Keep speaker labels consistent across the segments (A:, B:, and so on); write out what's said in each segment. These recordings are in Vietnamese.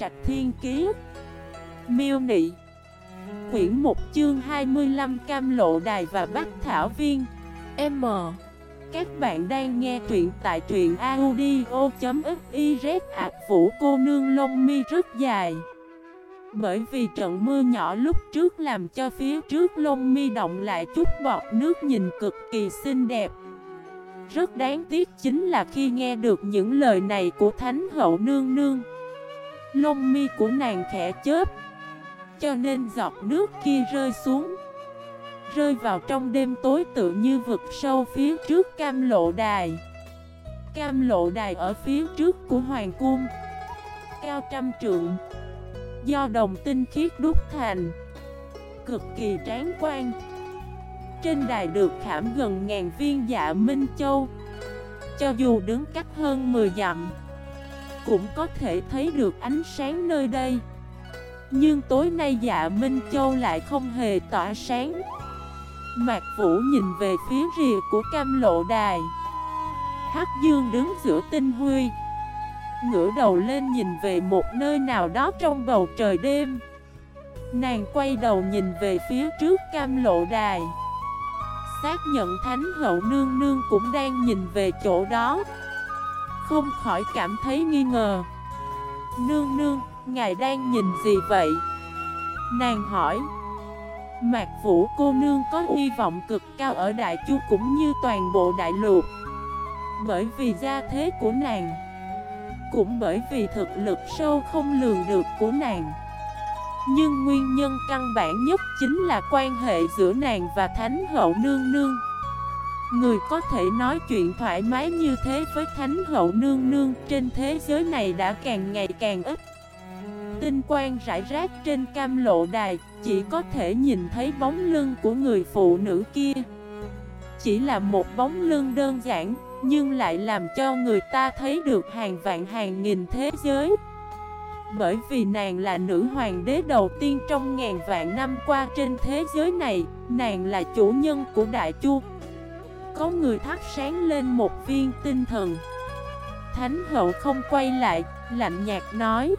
A: Trạch Thiên Kiế Miêu Nị. Quyển 1 chương 25 Cam Lộ Đài và Bắc Thảo Viên. M. Các bạn đang nghe truyện tại truyện audio.xyz Ảc Vũ cô nương lông mi rất dài. Bởi vì trận mưa nhỏ lúc trước làm cho phía trước lông mi động lại chút bọt nước nhìn cực kỳ xinh đẹp. Rất đáng tiếc chính là khi nghe được những lời này của Thánh Hậu Nương Nương Lông mi của nàng khẽ chớp, Cho nên giọt nước kia rơi xuống. Rơi vào trong đêm tối tự như vực sâu phía trước cam lộ đài. Cam lộ đài ở phía trước của Hoàng Cung. Cao trăm trượng, Do đồng tinh khiết đúc thành. Cực kỳ tráng quan. Trên đài được khảm gần ngàn viên dạ Minh Châu. Cho dù đứng cách hơn 10 dặm cũng có thể thấy được ánh sáng nơi đây. Nhưng tối nay dạ Minh Châu lại không hề tỏa sáng. Mạc Vũ nhìn về phía rìa của cam lộ đài. Hắc Dương đứng giữa tinh huy, Ngửa đầu lên nhìn về một nơi nào đó trong bầu trời đêm. Nàng quay đầu nhìn về phía trước cam lộ đài. Xác nhận Thánh Hậu Nương Nương cũng đang nhìn về chỗ đó không khỏi cảm thấy nghi ngờ. Nương nương, ngài đang nhìn gì vậy? Nàng hỏi. Mạc Vũ cô nương có hy vọng cực cao ở Đại Chu cũng như toàn bộ Đại Lục. Bởi vì gia thế của nàng Cũng bởi vì thực lực sâu không lường được của nàng. Nhưng nguyên nhân căn bản nhất chính là quan hệ giữa nàng và Thánh Hậu Nương Nương. Người có thể nói chuyện thoải mái như thế với Thánh Hậu Nương Nương trên thế giới này đã càng ngày càng ít. Tinh quang rải rác trên cam lộ đài, Chỉ có thể nhìn thấy bóng lưng của người phụ nữ kia. Chỉ là một bóng lưng đơn giản, Nhưng lại làm cho người ta thấy được hàng vạn hàng nghìn thế giới. Bởi vì nàng là nữ hoàng đế đầu tiên trong ngàn vạn năm qua trên thế giới này, Nàng là chủ nhân của Đại Chu có người thắp sáng lên một viên tinh thần. Thánh hậu không quay lại, lạnh nhạt nói.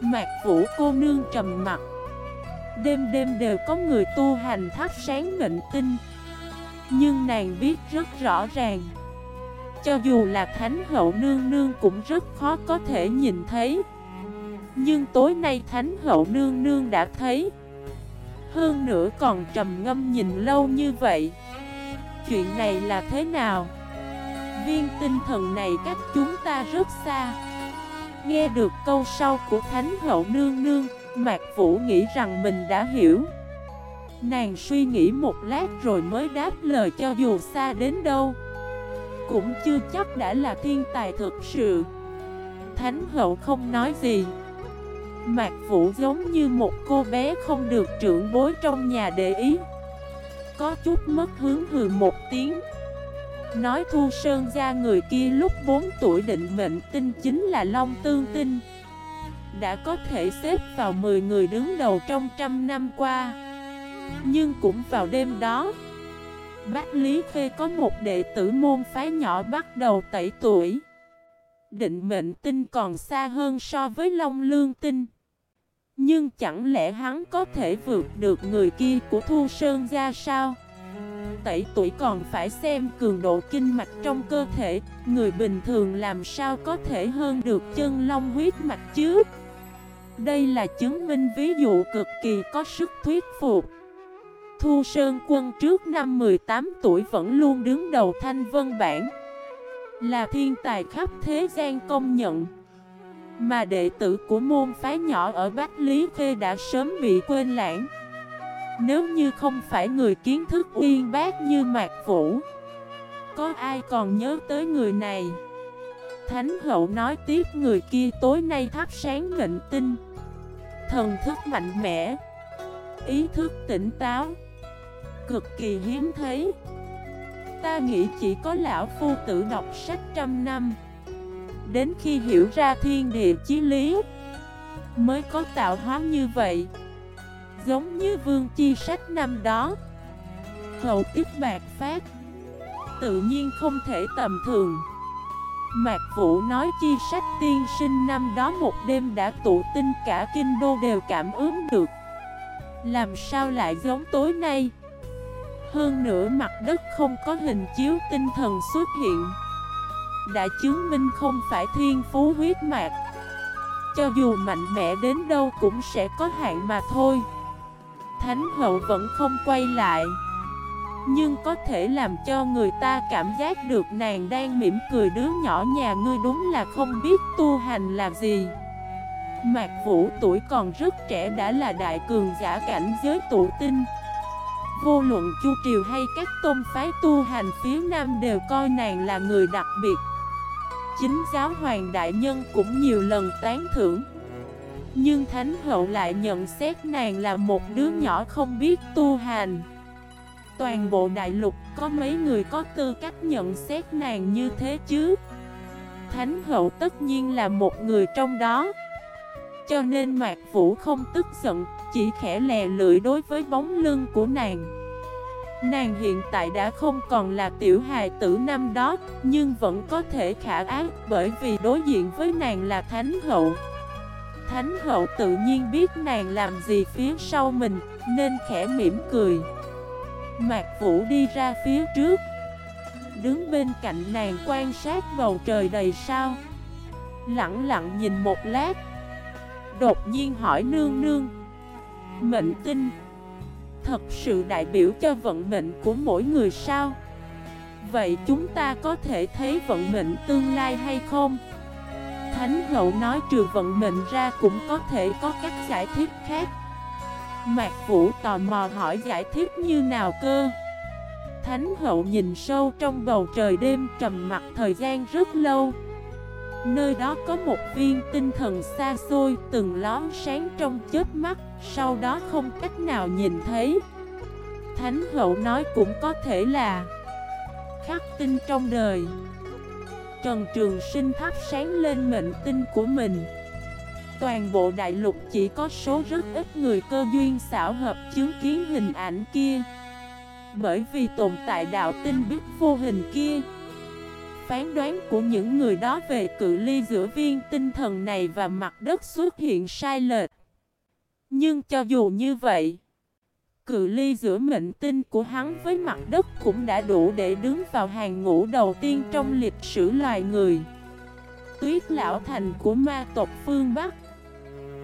A: Mạc vũ cô nương trầm mặt Đêm đêm đều có người tu hành thắp sáng mệnh tinh. Nhưng nàng biết rất rõ ràng. Cho dù là thánh hậu nương nương cũng rất khó có thể nhìn thấy. Nhưng tối nay thánh hậu nương nương đã thấy. Hơn nữa còn trầm ngâm nhìn lâu như vậy chuyện này là thế nào? Viên tinh thần này cách chúng ta rất xa. Nghe được câu sau của Thánh Hậu Nương Nương, Mạc Vũ nghĩ rằng mình đã hiểu. Nàng suy nghĩ một lát rồi mới đáp lời cho dù xa đến đâu. Cũng chưa chắc đã là thiên tài thực sự. Thánh Hậu không nói gì. Mạc Vũ giống như một cô bé không được trưởng bối trong nhà để ý có chút mất hướng hừ một tiếng. Nói Thu Sơn ra người kia lúc 4 tuổi định mệnh tinh chính là Long Tương Tinh. Đã có thể xếp vào 10 người đứng đầu trong trăm năm qua. Nhưng cũng vào đêm đó, Bác Lý Khê có một đệ tử môn phái nhỏ bắt đầu tẩy tuổi. Định mệnh tinh còn xa hơn so với Long Lương Tinh nhưng chẳng lẽ hắn có thể vượt được người kia của Thu Sơn ra sao? Tẩy tuổi còn phải xem cường độ kinh mạch trong cơ thể Người bình thường làm sao có thể hơn được chân long huyết mạch chứ? Đây là chứng minh ví dụ cực kỳ có sức thuyết phục Thu Sơn quân trước năm 18 tuổi vẫn luôn đứng đầu thanh vân bản Là thiên tài khắp thế gian công nhận mà đệ tử của môn phái nhỏ ở Bắc Lý Khê đã sớm bị quên lãng. Nếu như không phải người kiến thức uyên bác như Mạc Vũ, Có ai còn nhớ tới người này? Thánh hậu nói tiếp, người kia tối nay thắp sáng mệnh tinh, Thần thức mạnh mẽ, Ý thức tỉnh táo, Cực kỳ hiếm thấy. Ta nghĩ chỉ có lão phu tử đọc sách trăm năm. Đến khi hiểu ra thiên địa chí lý Mới có tạo hóa như vậy. Giống như vương chi sách năm đó, Hậu tiếp bạc phát, Tự nhiên không thể tầm thường. Mạc Vũ nói chi sách tiên sinh năm đó một đêm đã tụ tinh cả kinh đô đều cảm ứng được. Làm sao lại giống tối nay? Hơn nữa mặt đất không có hình chiếu tinh thần xuất hiện. Đã chứng minh không phải thiên phú huyết mạc Cho dù mạnh mẽ đến đâu cũng sẽ có hạn mà thôi. Thánh hậu vẫn không quay lại. Nhưng có thể làm cho người ta cảm giác được nàng đang mỉm cười đứa nhỏ nhà ngươi đúng là không biết tu hành là gì. Mạc Vũ tuổi còn rất trẻ đã là đại cường giả cảnh giới tụ tinh. Vô luận Chu Triều hay các tôn phái tu hành phía Nam đều coi nàng là người đặc biệt. Chính giáo hoàng đại nhân cũng nhiều lần tán thưởng. Nhưng Thánh Hậu lại nhận xét nàng là một đứa nhỏ không biết tu hành. Toàn bộ đại lục có mấy người có tư cách nhận xét nàng như thế chứ? Thánh hậu tất nhiên là một người trong đó. Cho nên Mạc Vũ không tức giận, Chỉ khẽ lè lưỡi đối với bóng lưng của nàng. Nàng hiện tại đã không còn là tiểu hài tử năm đó, Nhưng vẫn có thể khả ác Bởi vì đối diện với nàng là Thánh hậu. Thánh hậu tự nhiên biết nàng làm gì phía sau mình, Nên khẽ mỉm cười. Mạc Vũ đi ra phía trước. Đứng bên cạnh nàng quan sát bầu trời đầy sao. Lặng lặng nhìn một lát. Đột nhiên hỏi nương nương. Mệnh tinh Thật sự đại biểu cho vận mệnh của mỗi người sao? Vậy chúng ta có thể thấy vận mệnh tương lai hay không? Thánh hậu nói trừ vận mệnh ra cũng có thể có các giải thích khác. Mạc Vũ tò mò hỏi giải thích như nào cơ? Thánh hậu nhìn sâu trong bầu trời đêm trầm mặt thời gian rất lâu. Nơi đó có một viên tinh thần xa xôi từng lón sáng trong chết mắt, Sau đó không cách nào nhìn thấy. Thánh hậu nói cũng có thể là Khắc tinh trong đời. Trần Trường Sinh thắp sáng lên mệnh tinh của mình. Toàn bộ đại lục chỉ có số rất ít người cơ duyên xảo hợp chứng kiến hình ảnh kia. Bởi vì tồn tại đạo tinh biết vô hình kia Phán đoán của những người đó về cự ly giữa viên tinh thần này và mặt đất xuất hiện sai lệch. Nhưng cho dù như vậy, Cự ly giữa mệnh tinh của hắn với mặt đất cũng đã đủ để đứng vào hàng ngũ đầu tiên trong lịch sử loài người. Tuyết lão thành của ma tộc phương Bắc,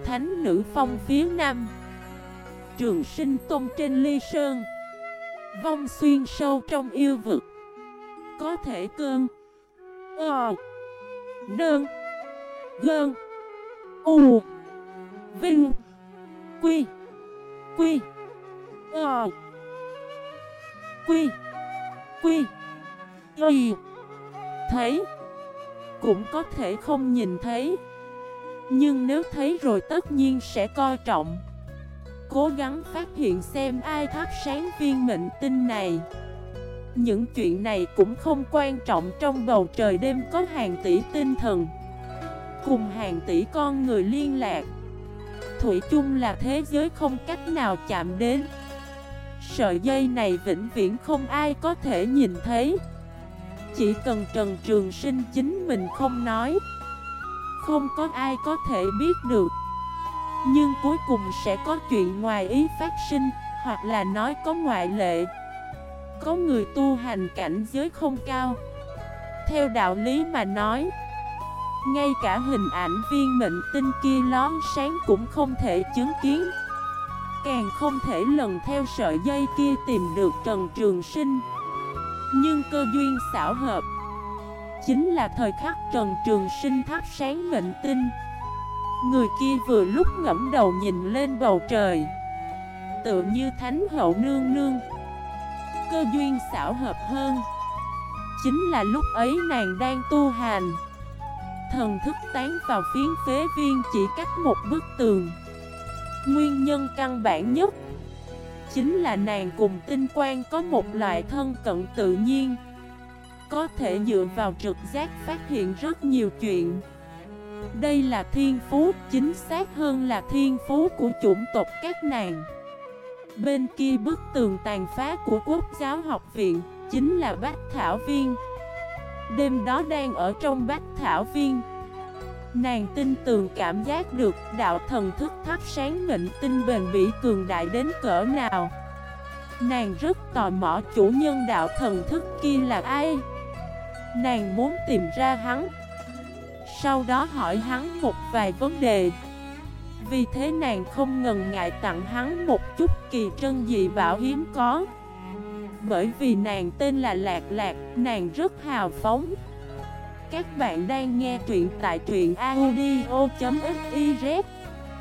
A: Thánh nữ phong phía Nam, Trường sinh tôn trên ly sơn, Vong xuyên sâu trong yêu vực. Có thể cơn Ờ. Nương. Gơn. U. Vinh. Quy. Quy. Ờ. Quy. Quy. Y. Thấy. Cũng có thể không nhìn thấy. Nhưng nếu thấy rồi tất nhiên sẽ coi trọng. Cố gắng phát hiện xem ai thắp sáng viên mệnh tinh này. Những chuyện này cũng không quan trọng trong bầu trời đêm có hàng tỷ tinh thần. Cùng hàng tỷ con người liên lạc. Thủy chung là thế giới không cách nào chạm đến. Sợi dây này vĩnh viễn không ai có thể nhìn thấy. Chỉ cần Trần Trường Sinh chính mình không nói, không có ai có thể biết được. Nhưng cuối cùng sẽ có chuyện ngoài ý phát sinh, Hoặc là nói có ngoại lệ. Có người tu hành cảnh giới không cao. Theo đạo lý mà nói, Ngay cả hình ảnh viên mệnh tinh kia lón sáng cũng không thể chứng kiến. Càng không thể lần theo sợi dây kia tìm được Trần Trường Sinh. Nhưng cơ duyên xảo hợp, Chính là thời khắc Trần Trường Sinh thắp sáng mệnh tinh. Người kia vừa lúc ngẫm đầu nhìn lên bầu trời, Tựa như thánh hậu nương nương. Cơ duyên xảo hợp hơn. Chính là lúc ấy nàng đang tu hành. Thần thức tán vào phiến phế viên chỉ cách một bức tường. Nguyên nhân căn bản nhất Chính là nàng cùng tinh quang có một loại thân cận tự nhiên. Có thể dựa vào trực giác phát hiện rất nhiều chuyện. Đây là thiên phú, chính xác hơn là thiên phú của chủng tộc các nàng. Bên kia bức tường tàn phá của quốc giáo học viện Chính là Bách Thảo Viên. Đêm đó đang ở trong bách thảo viên. Nàng tin tường cảm giác được đạo thần thức thắp sáng mệnh tinh bền bỉ cường đại đến cỡ nào. Nàng rất tò mò chủ nhân đạo thần thức kia là ai. Nàng muốn tìm ra hắn. Sau đó hỏi hắn một vài vấn đề. Vì thế nàng không ngần ngại tặng hắn một chút kỳ trân dị bảo hiếm có. Bởi vì nàng tên là Lạc Lạc, nàng rất hào phóng. Các bạn đang nghe truyện tại truyện audio.fif